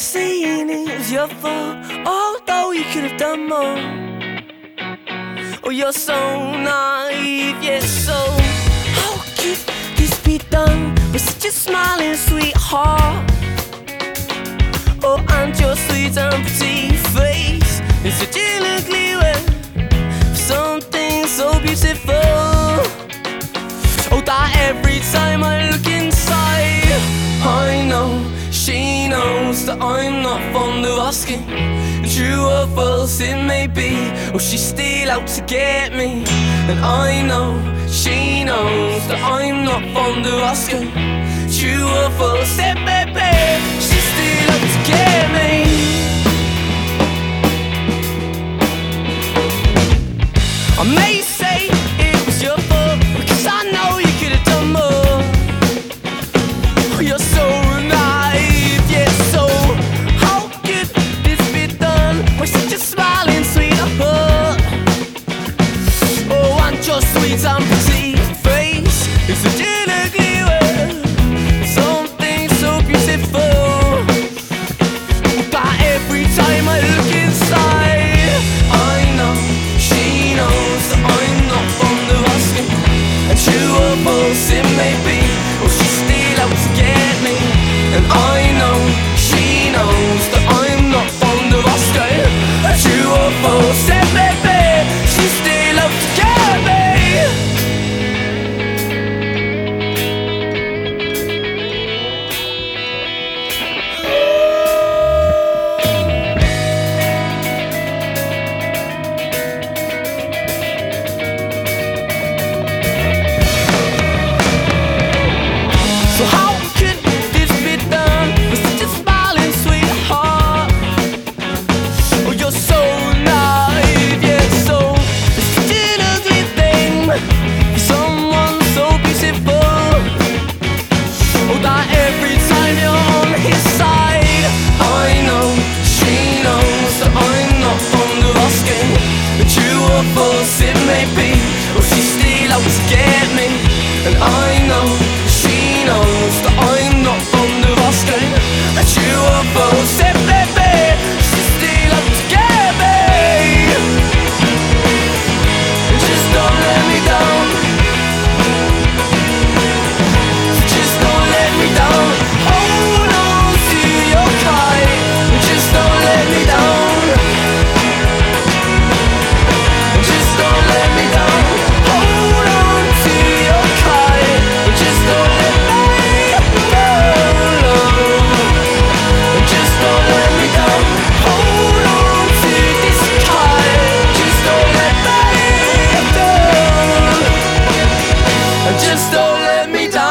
Saying it was your fault, although you could have done more. Oh, you're so naive, yes, so. How could this be done with such a smiling sweetheart? Oh, and your sweet and pretty. That I'm not fond of asking, true or false it may maybe. Oh, she's still out to get me And I know, she knows That I'm not fond of asking, true or false it may be, She's still out to get me sweet and pretty. don't let me down.